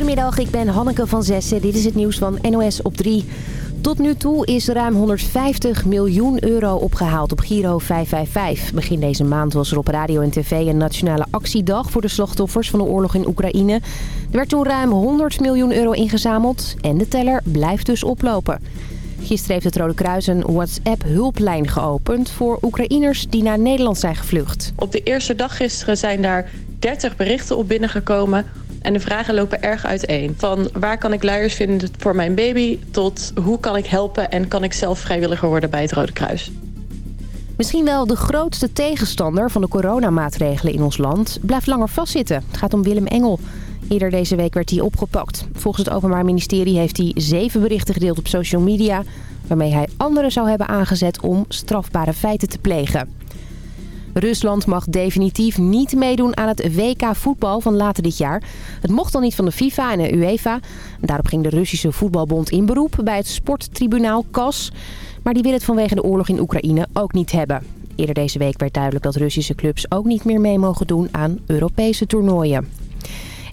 Goedemiddag, ik ben Hanneke van Zessen. Dit is het nieuws van NOS op 3. Tot nu toe is ruim 150 miljoen euro opgehaald op Giro 555. Begin deze maand was er op radio en tv een nationale actiedag... voor de slachtoffers van de oorlog in Oekraïne. Er werd toen ruim 100 miljoen euro ingezameld en de teller blijft dus oplopen. Gisteren heeft het Rode Kruis een WhatsApp-hulplijn geopend... voor Oekraïners die naar Nederland zijn gevlucht. Op de eerste dag gisteren zijn daar 30 berichten op binnengekomen... En de vragen lopen erg uiteen. Van waar kan ik luiers vinden voor mijn baby... tot hoe kan ik helpen en kan ik zelf vrijwilliger worden bij het Rode Kruis. Misschien wel de grootste tegenstander van de coronamaatregelen in ons land... blijft langer vastzitten. Het gaat om Willem Engel. Eerder deze week werd hij opgepakt. Volgens het Openbaar Ministerie heeft hij zeven berichten gedeeld op social media... waarmee hij anderen zou hebben aangezet om strafbare feiten te plegen. Rusland mag definitief niet meedoen aan het WK voetbal van later dit jaar. Het mocht dan niet van de FIFA en de UEFA. Daarop ging de Russische voetbalbond in beroep bij het sporttribunaal CAS. Maar die wil het vanwege de oorlog in Oekraïne ook niet hebben. Eerder deze week werd duidelijk dat Russische clubs ook niet meer mee mogen doen aan Europese toernooien.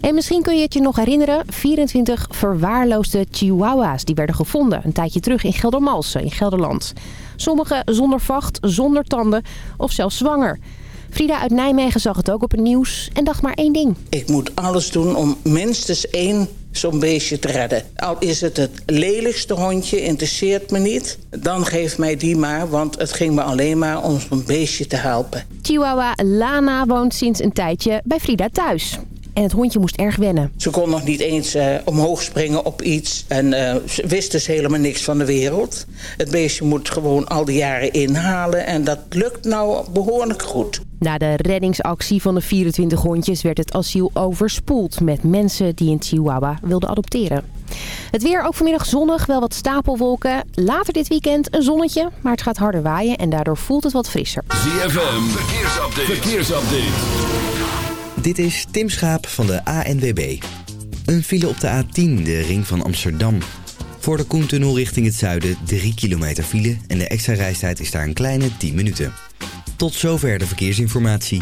En misschien kun je het je nog herinneren, 24 verwaarloosde chihuahua's die werden gevonden een tijdje terug in Geldermalsen in Gelderland. Sommige zonder vacht, zonder tanden of zelfs zwanger. Frida uit Nijmegen zag het ook op het nieuws en dacht maar één ding. Ik moet alles doen om minstens één zo'n beestje te redden. Al is het het lelijkste hondje, interesseert me niet. Dan geef mij die maar, want het ging me alleen maar om zo'n beestje te helpen. Chihuahua Lana woont sinds een tijdje bij Frida thuis. En het hondje moest erg wennen. Ze kon nog niet eens uh, omhoog springen op iets. En uh, ze wist dus helemaal niks van de wereld. Het beestje moet gewoon al die jaren inhalen. En dat lukt nou behoorlijk goed. Na de reddingsactie van de 24 hondjes werd het asiel overspoeld... met mensen die een chihuahua wilden adopteren. Het weer ook vanmiddag zonnig, wel wat stapelwolken. Later dit weekend een zonnetje, maar het gaat harder waaien... en daardoor voelt het wat frisser. ZFM, verkeersupdate. verkeersupdate. Dit is Tim Schaap van de ANWB. Een file op de A10, de ring van Amsterdam. Voor de Koentunnel richting het zuiden 3 kilometer file... en de extra reistijd is daar een kleine 10 minuten. Tot zover de verkeersinformatie.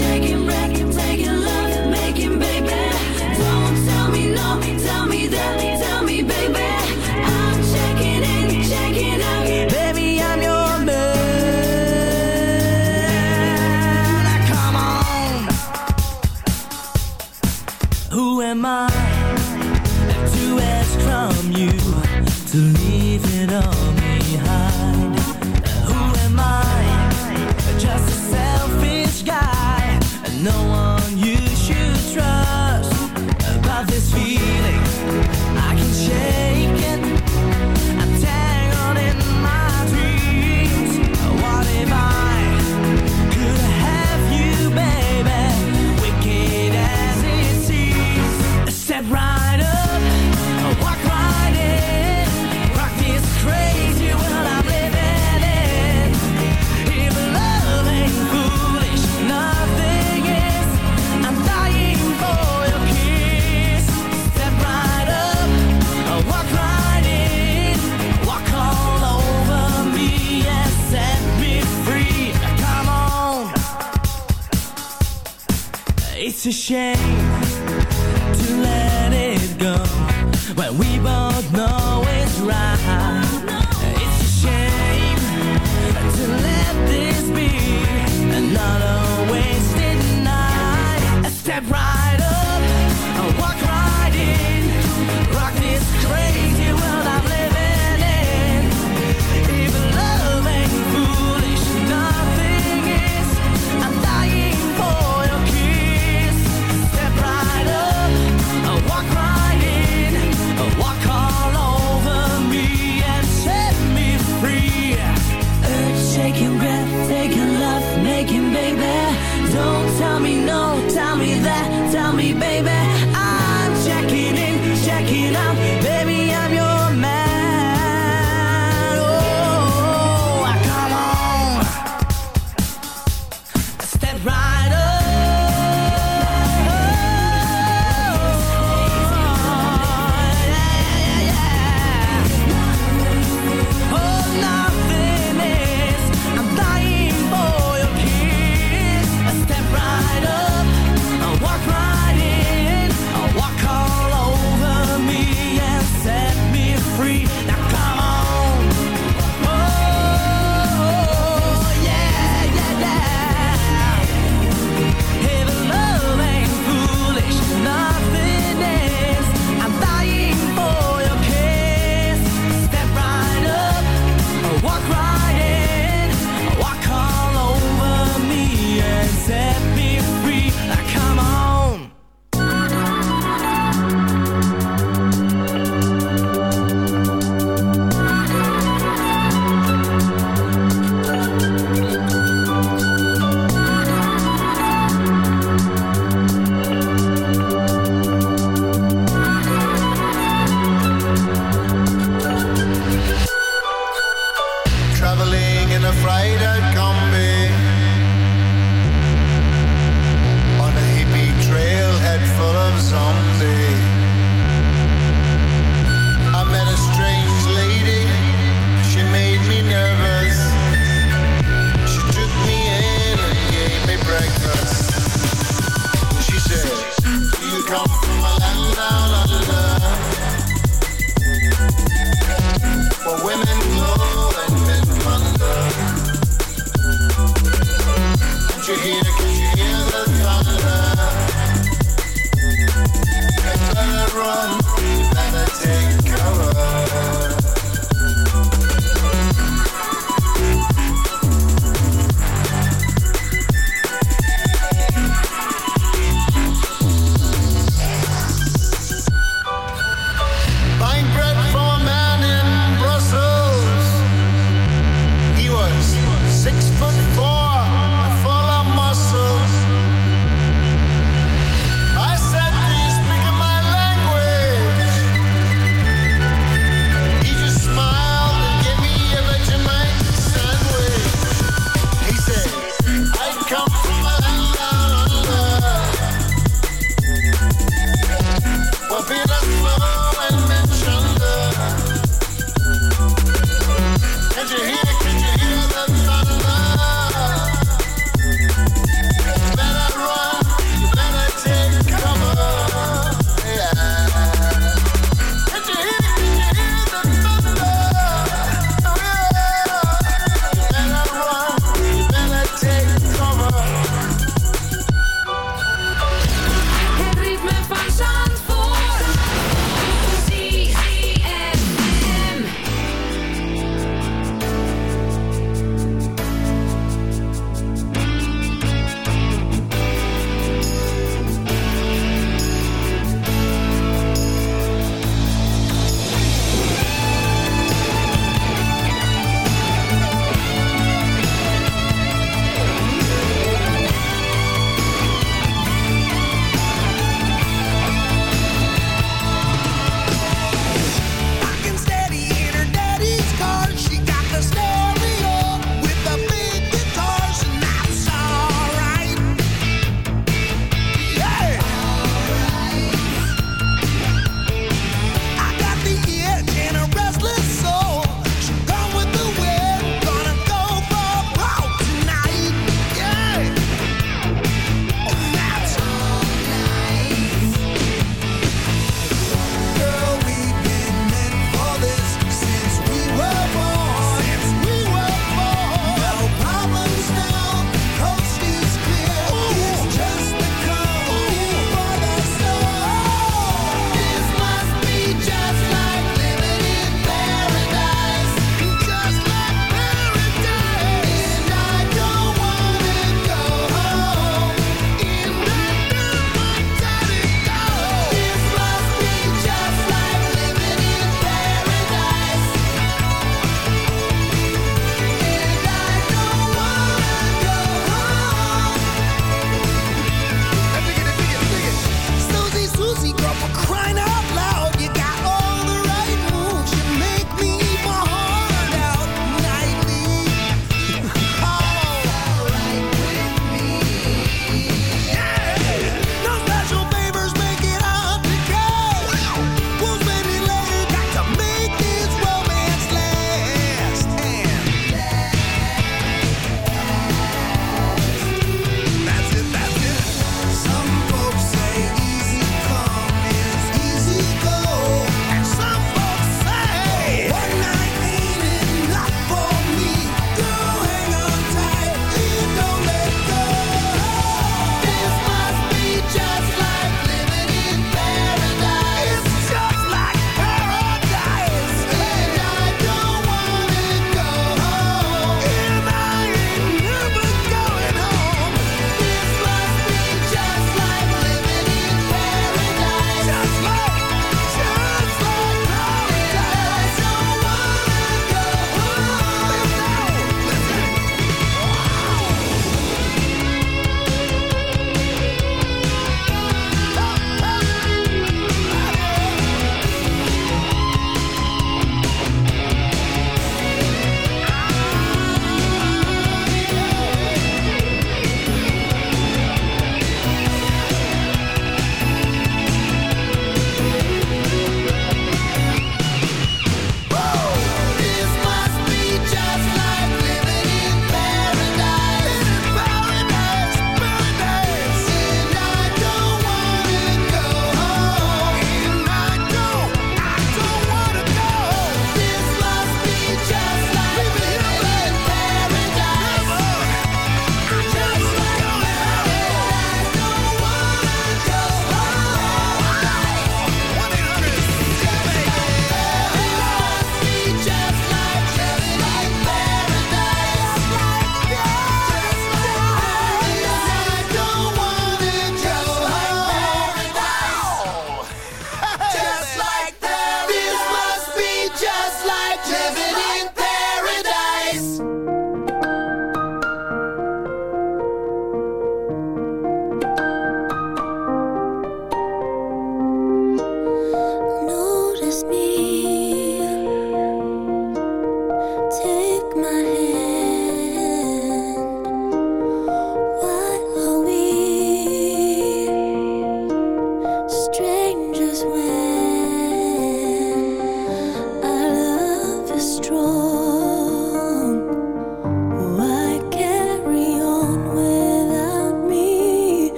Am I to ask from you to leave it all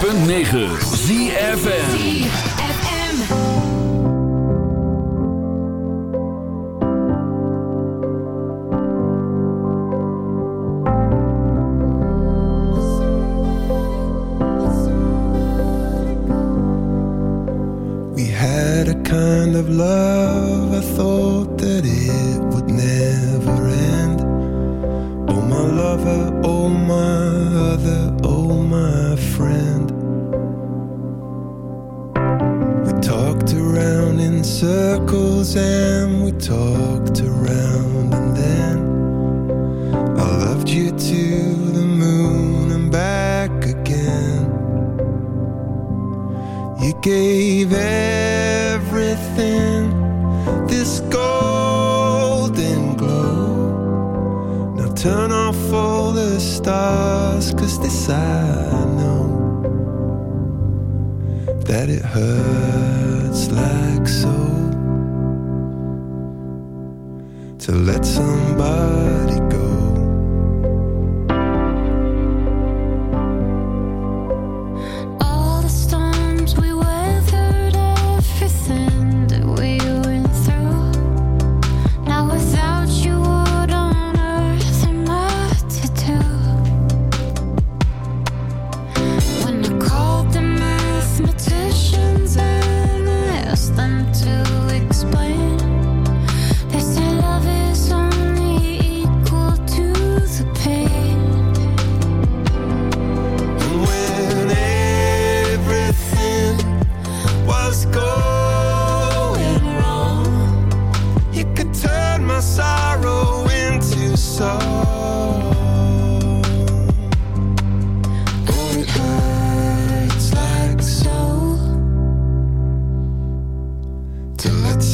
punt negen We had a kind of love. I thought that it would never end. Oh my lover, oh my oh my. circles and we talked around and then I loved you to the moon and back again. You gave everything this golden glow. Now turn off all the stars cause this I know That it hurts.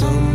some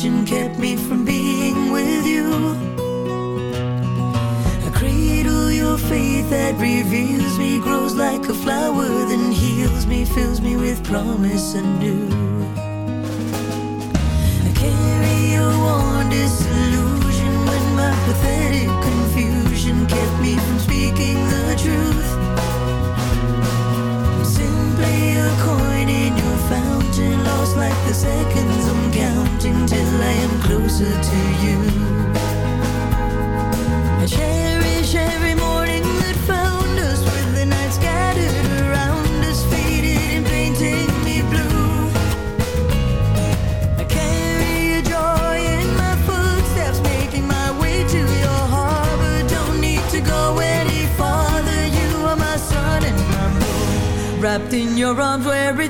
fortune kept me from being with you. I cradle your faith that reveals me, grows like a flower, then heals me, fills me with promise anew. I carry your warm disillusion when my pathetic confusion kept me from speaking the truth. Simply a coin in your fountain, lost like the seconds Wrapped in your arms where it's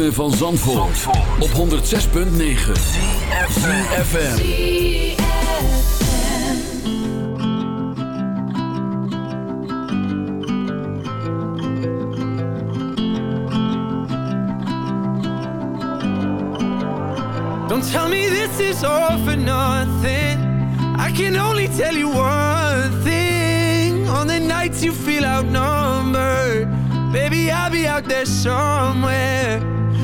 ritme van Zandvoort, op 106.9 CFFM Don't tell me this is all for nothing. I can only tell you one thing. On the nights you feel outnumbered, baby, I'll be out there somewhere.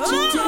啊。